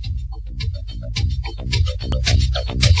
本人アート形いや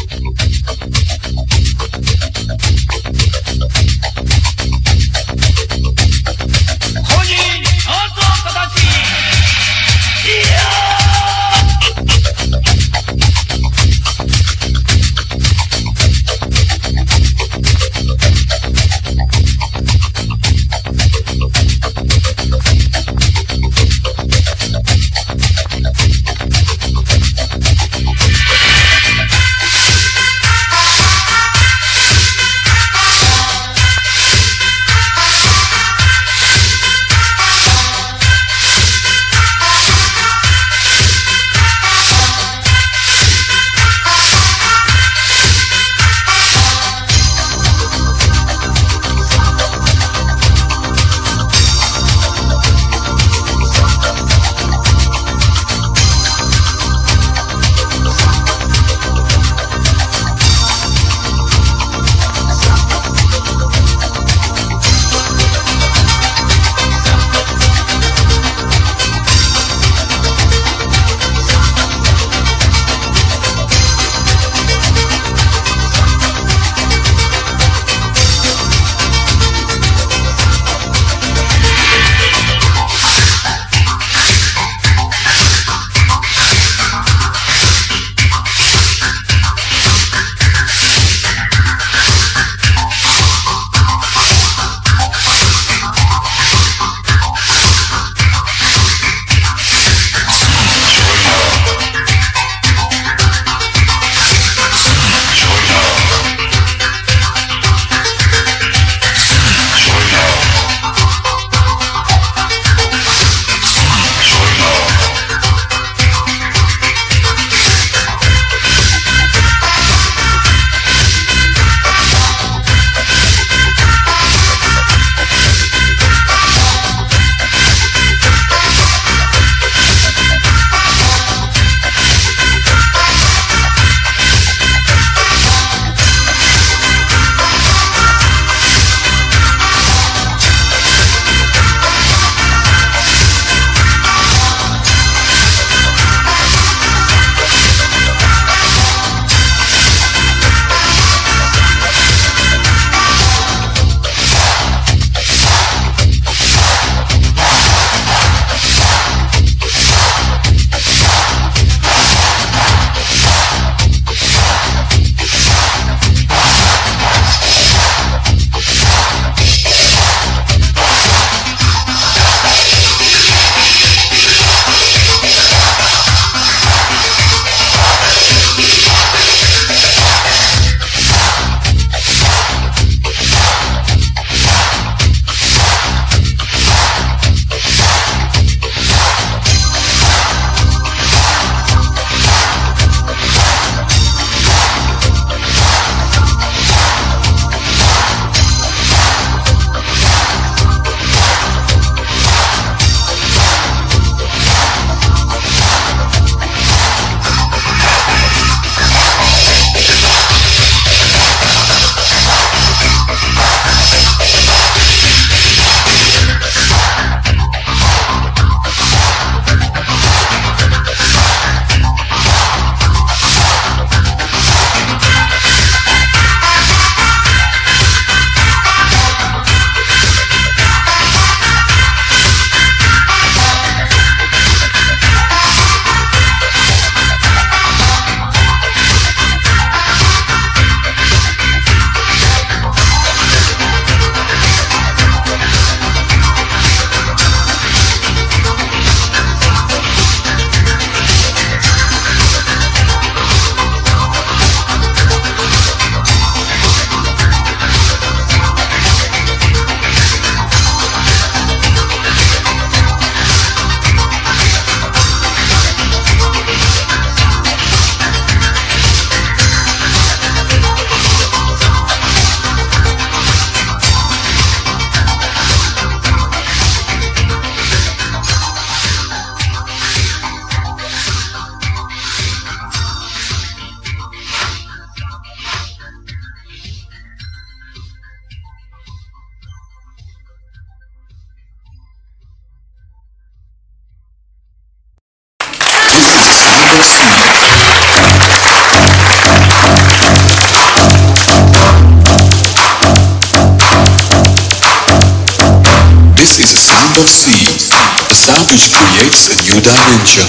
Darija.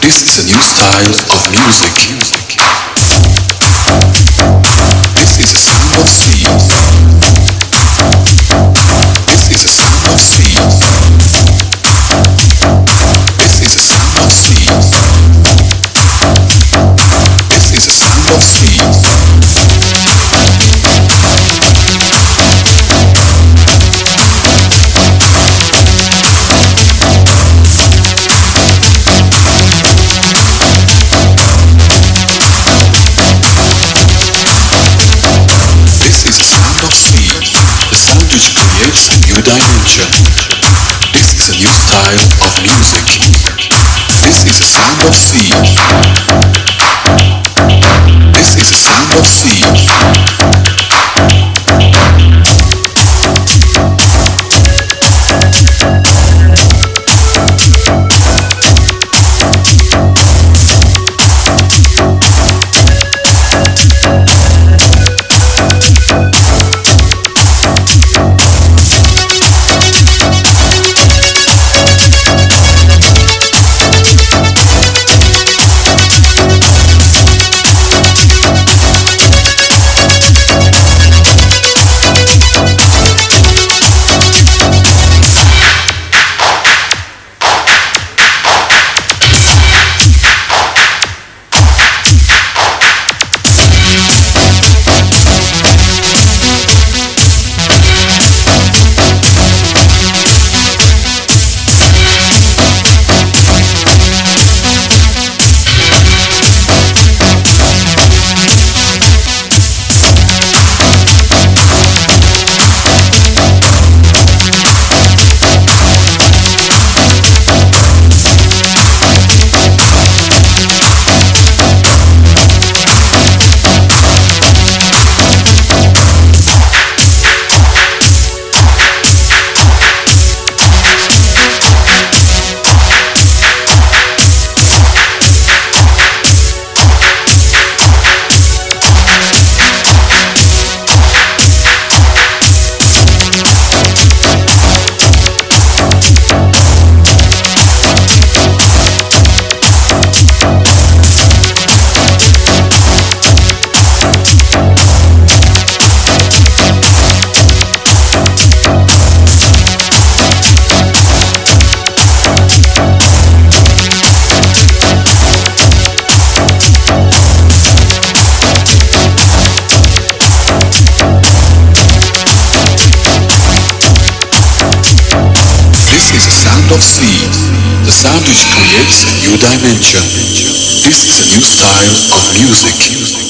This is a new style of music. lives a new dimension. This is a new style of music. This is a sound of C. of sleep. The sound which creates a new dimension, This is a new style, of music.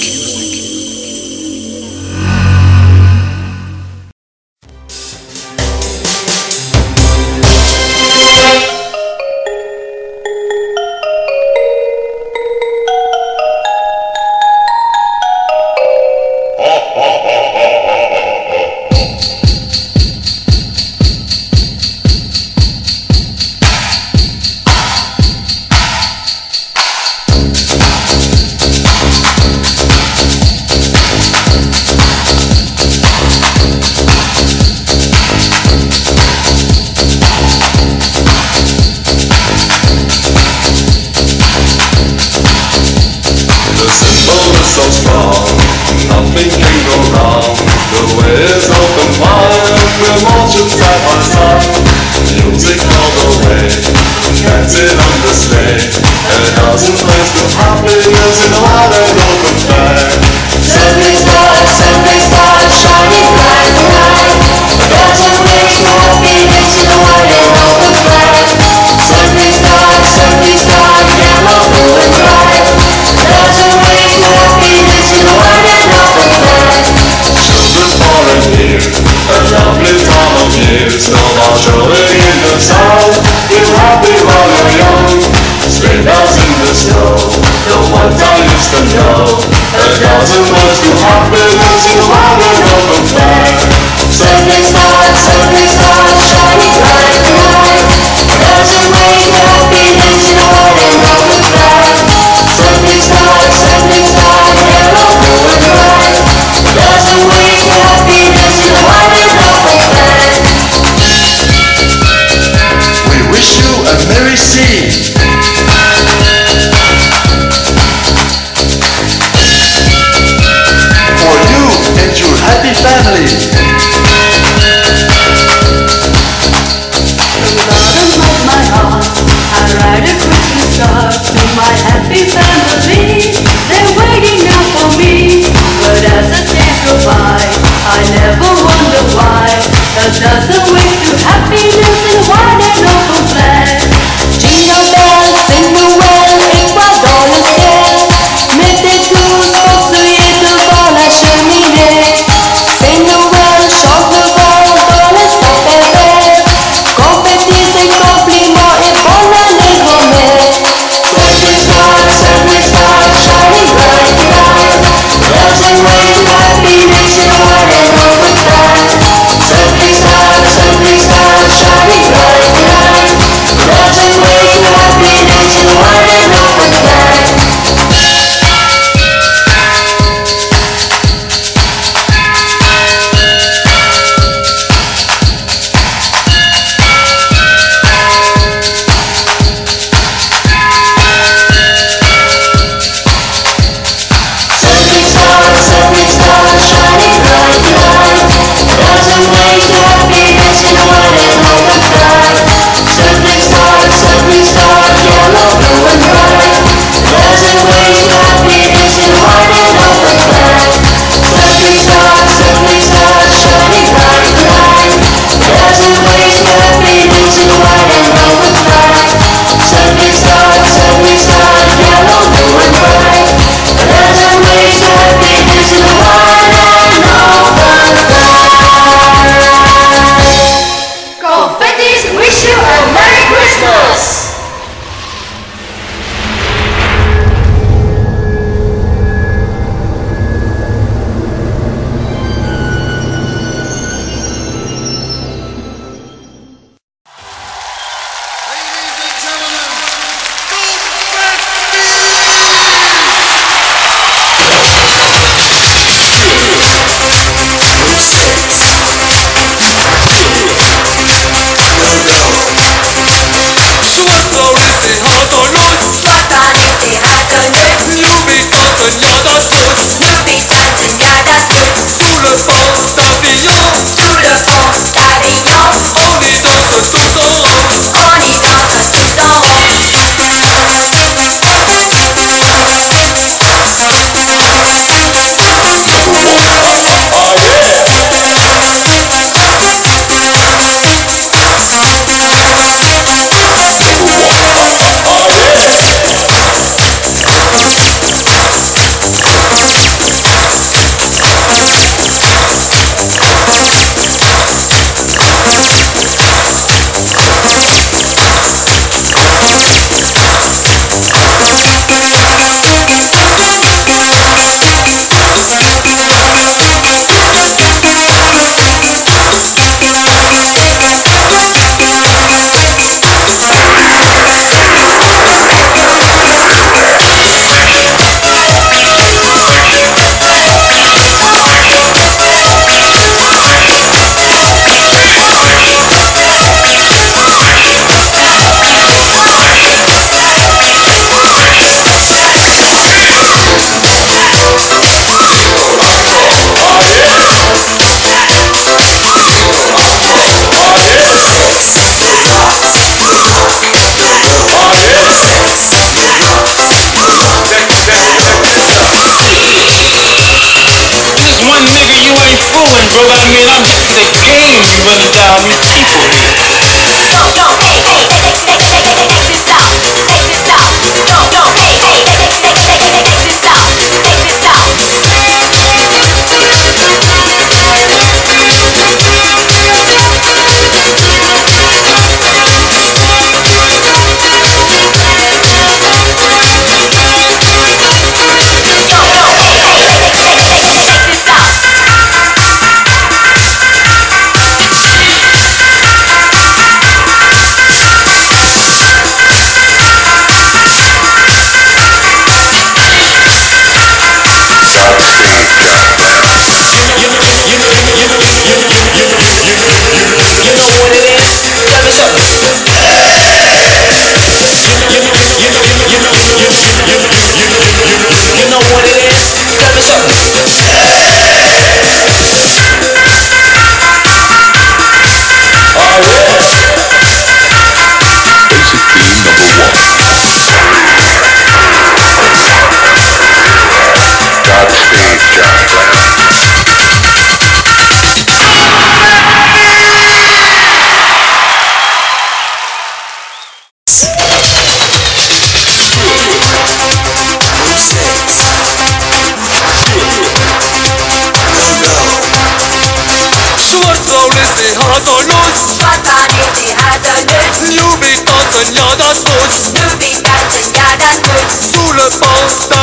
Moving on to another foot. Moving back to another foot. Full of monsters.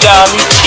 Dolly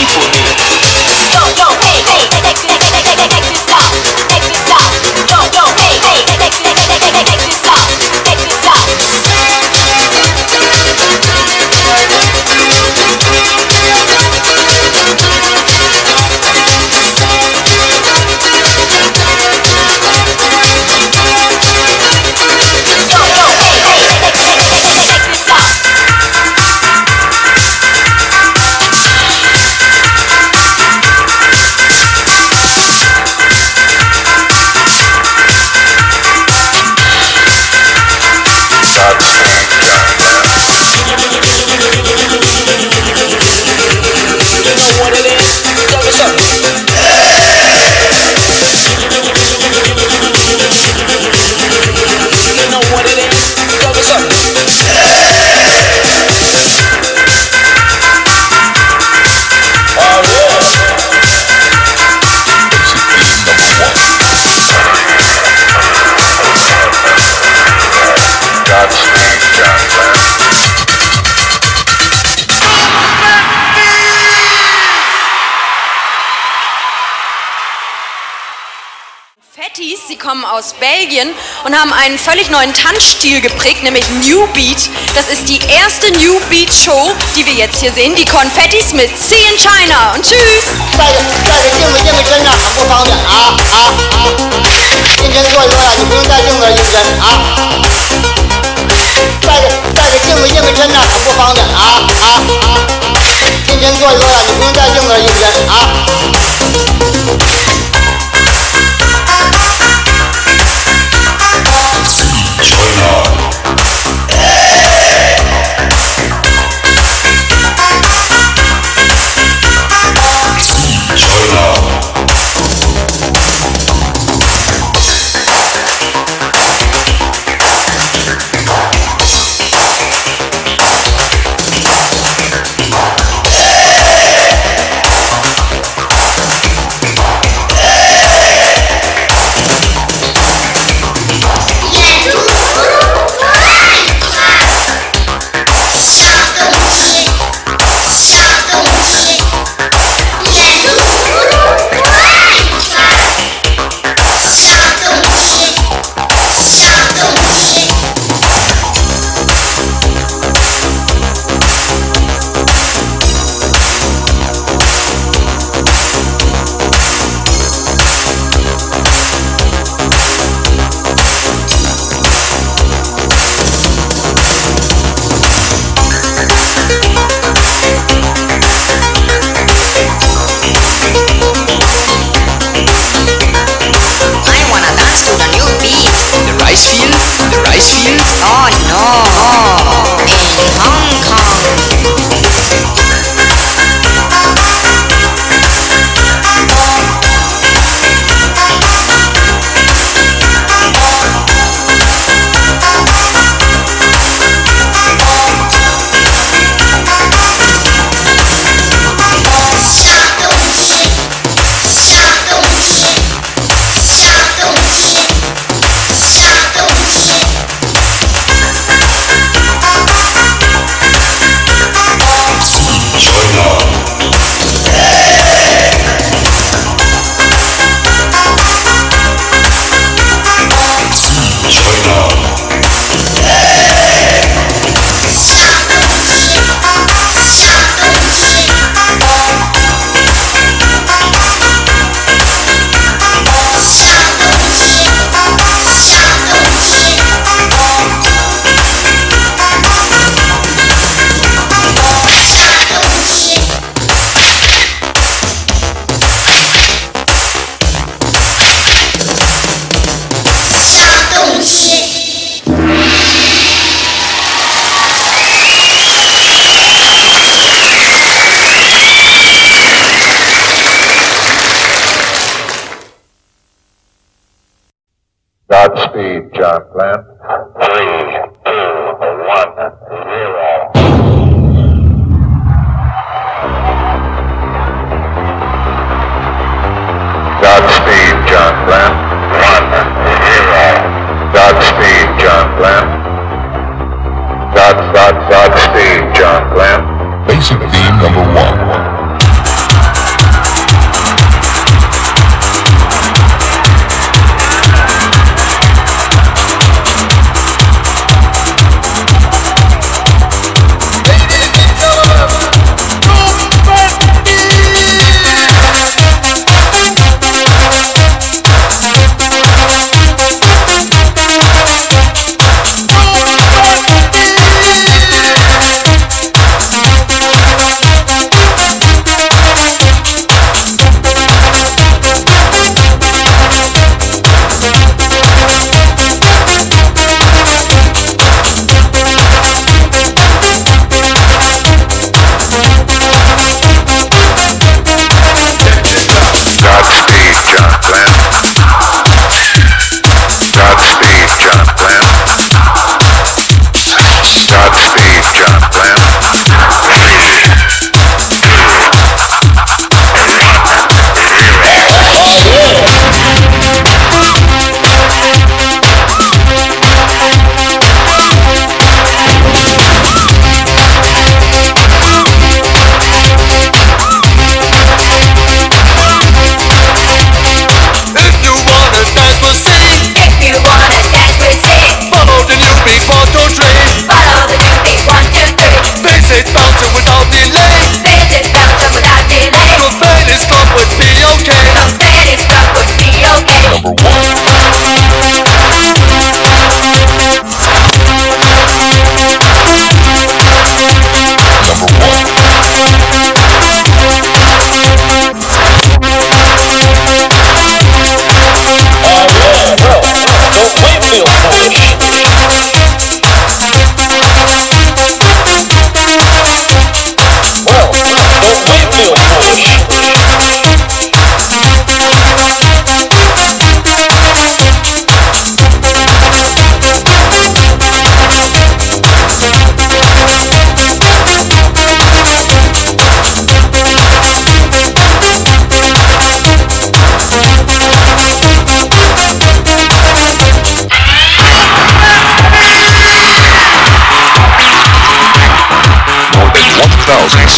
Fettis, sie kommen aus Belgien und haben einen völlig neuen Tanzstil geprägt, nämlich New Beat. Das ist die erste New Beat Show, die wir jetzt hier sehen. Die Konfettis mit See in China und tschüss! It's too. John Glenn. Three,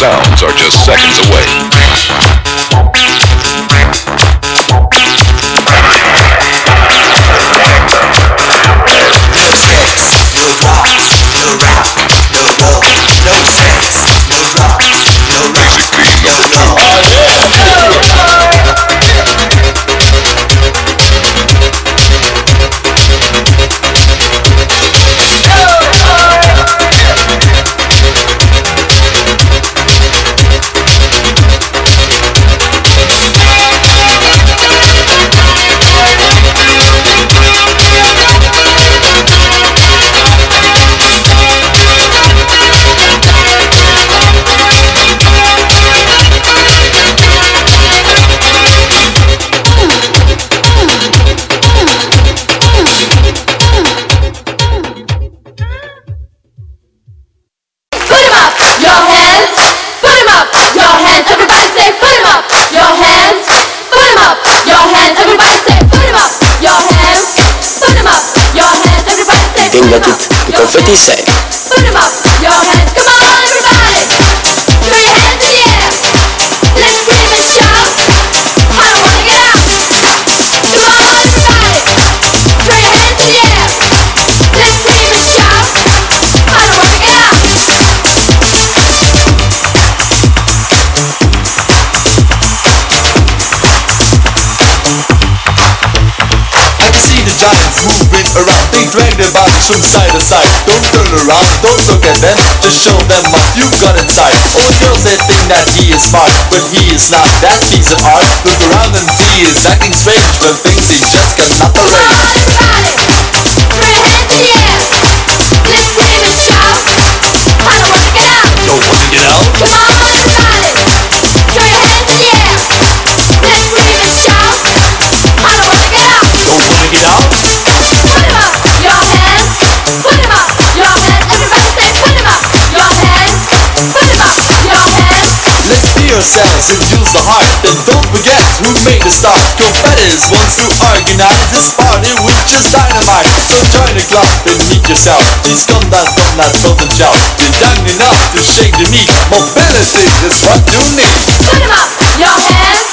sounds are just seconds away. he said. from side to side. Don't turn around, don't look at them, just show them what you've got inside. All girls they think that he is smart, but he is not. That piece of art. Look around and see he's acting strange But things he just cannot arrange. Everybody's it. Put your hands in the air. the sounds, reveals the heart. And don't forget who made the sound Competitors, ones to organize this party with just dynamite. So join the club and meet yourself. These scumbags from that southern child You're young enough to shake the meat. Mobility is what you need. Put them up, your hands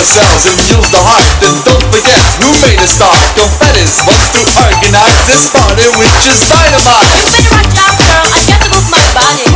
ourselves and use the heart And don't forget who made us start. Don't bet us once you organize this party with just dynamite. You better watch out girl, I got to move my body.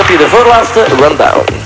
op je de voorlaatste rundown.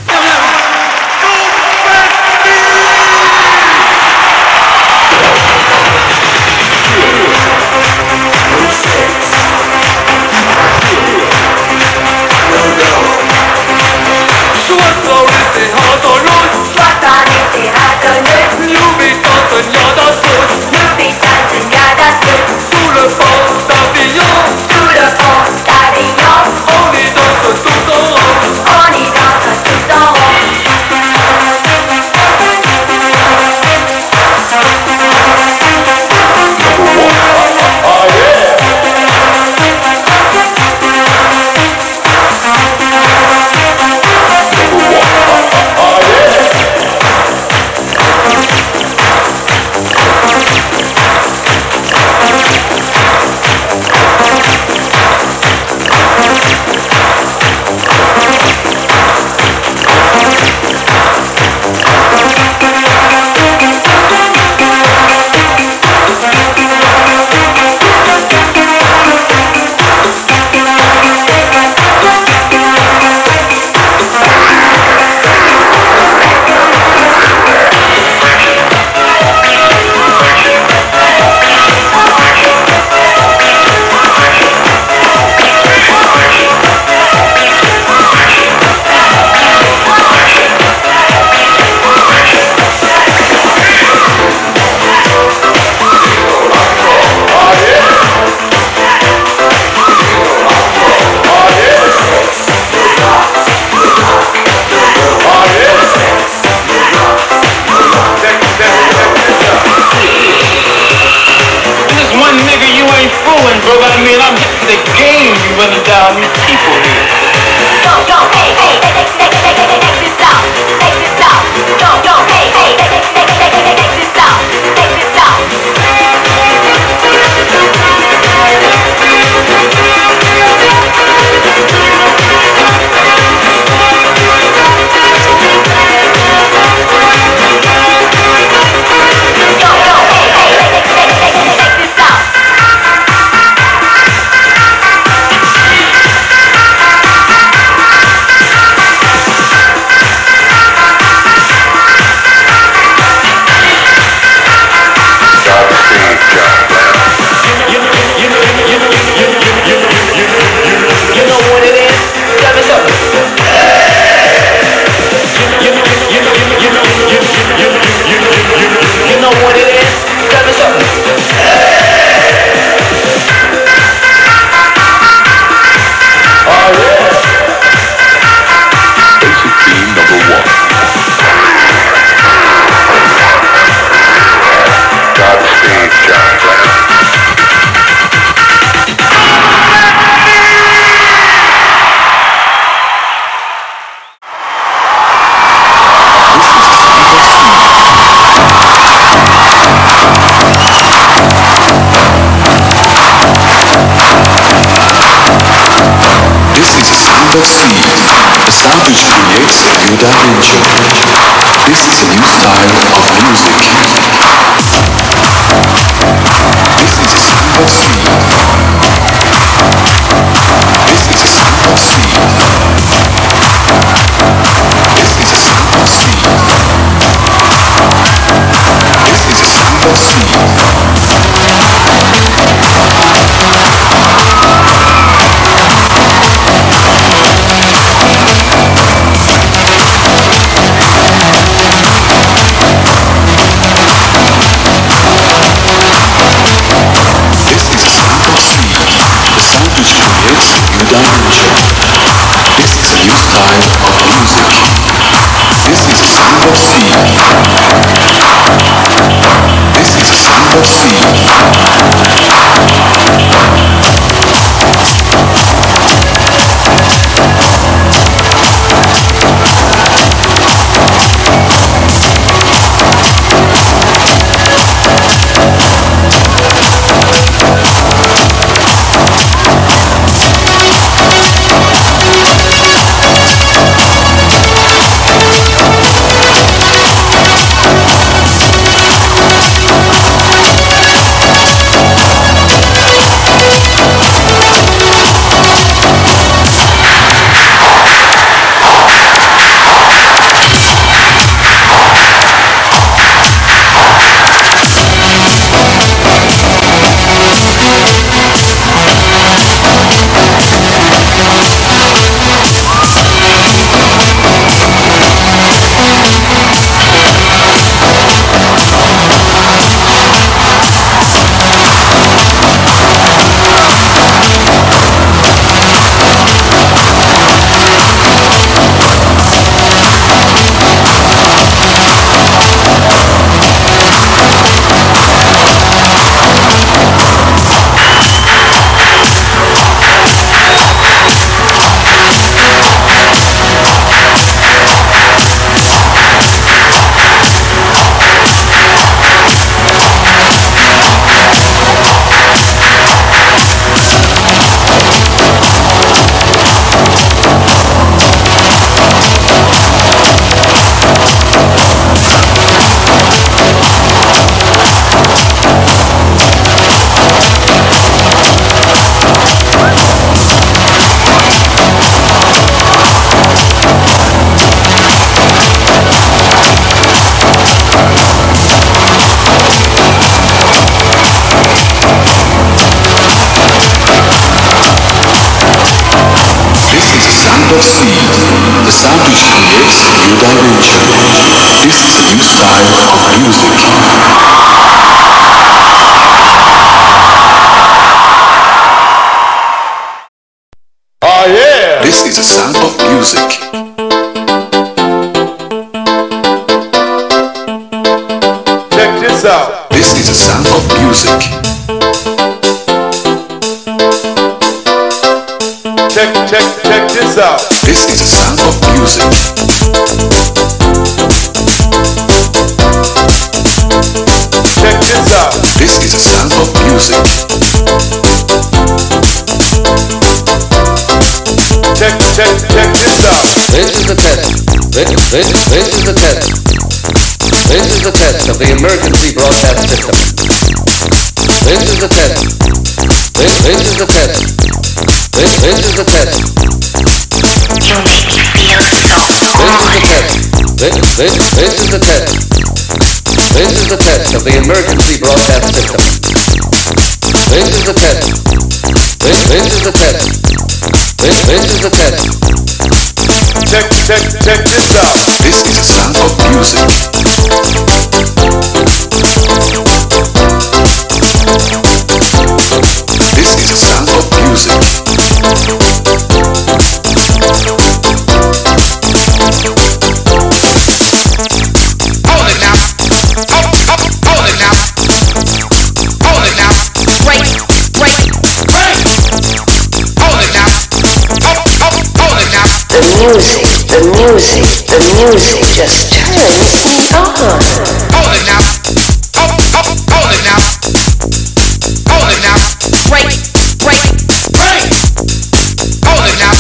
Check, check, check this out. This is the test. This, this, this is the test. This is the test of the emergency broadcast system. This is the test. This, this is the test. This, this is the test. This is the test. This, this, this is the test. This is the test of the emergency broadcast system. This is the test. This, is the test. This, this is the test. Check, check, check this out. This is a sound of music. Music, the music, the music just turns me on. Hold it now. Hold, it now. Hold it now. Hold it now.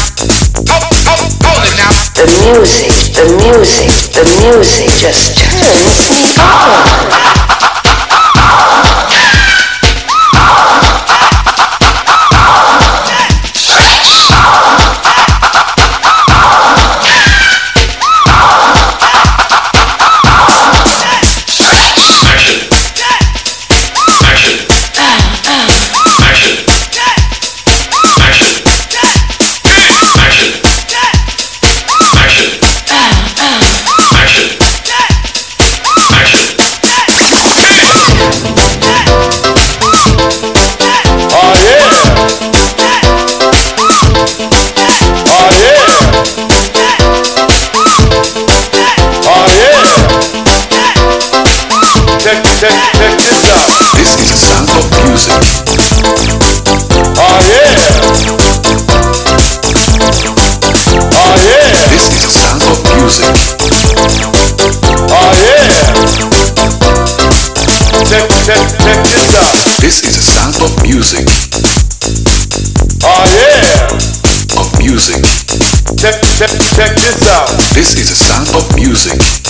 Hold, hold, hold it now. The music, the music, the music just turns me on. This is a sound of music. Oh yeah! Of music. Check, check, check this out. This is a sound of music.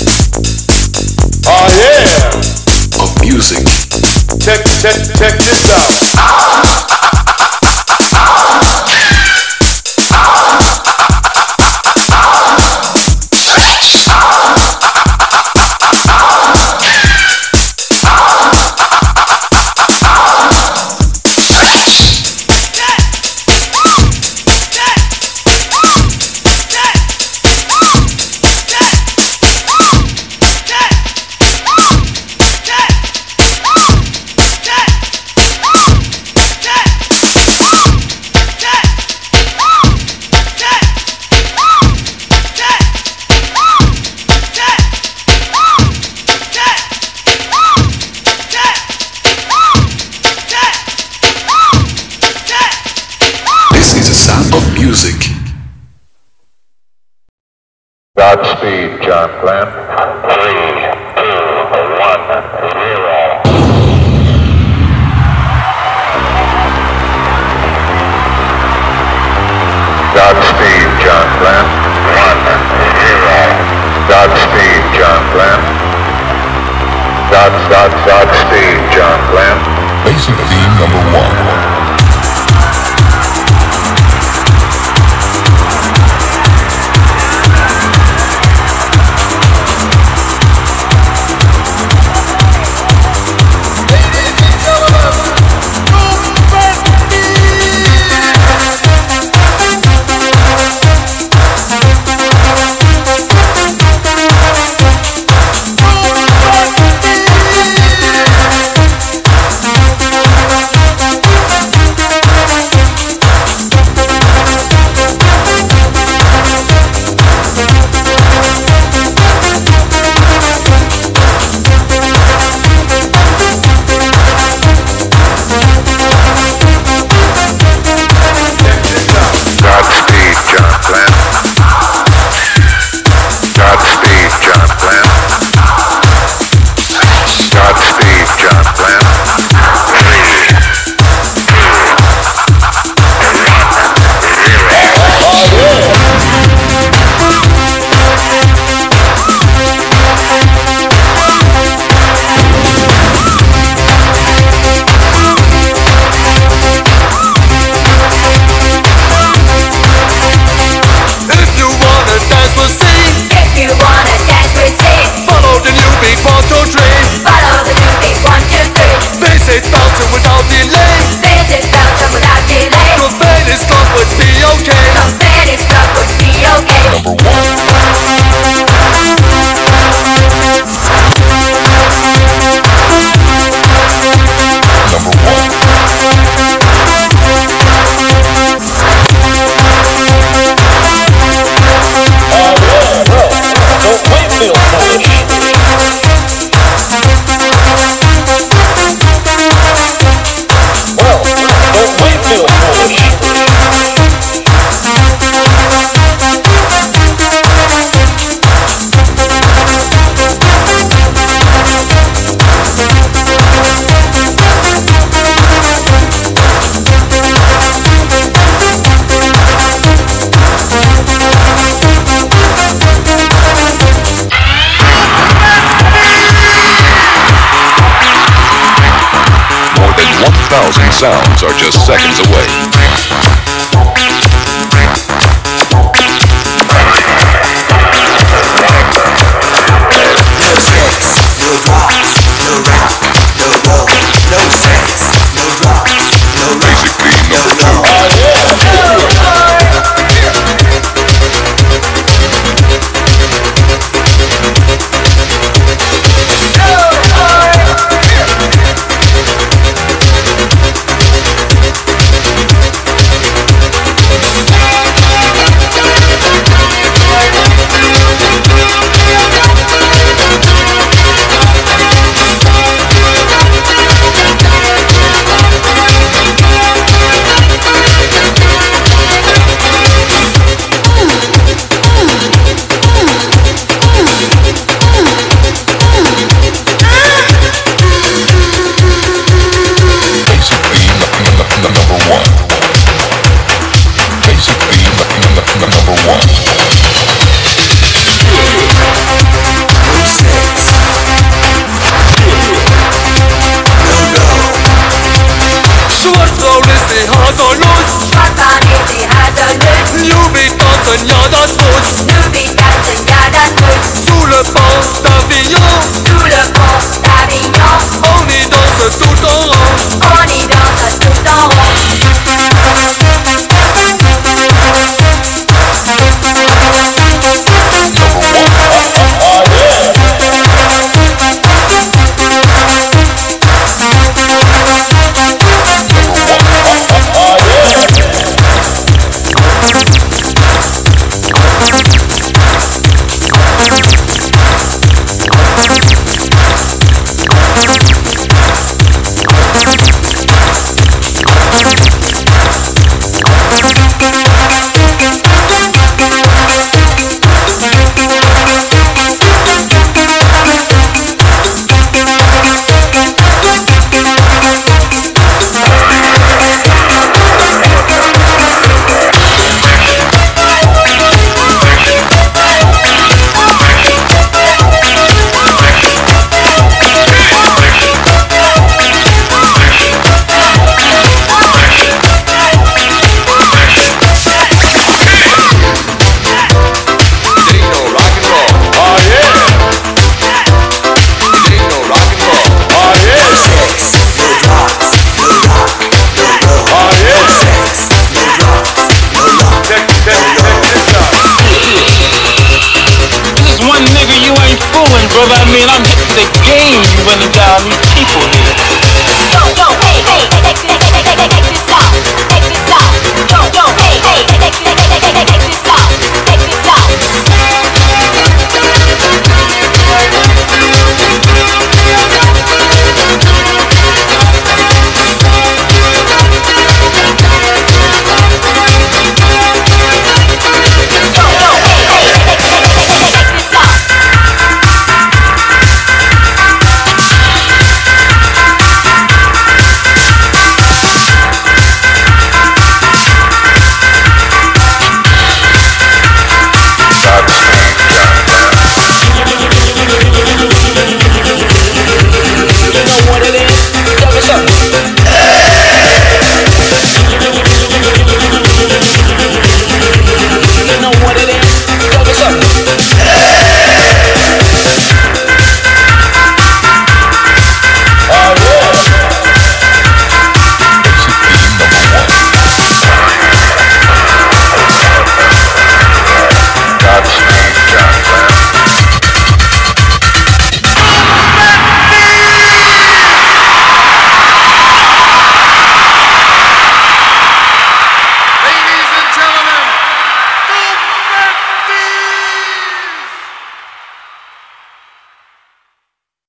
Sounds are just seconds away.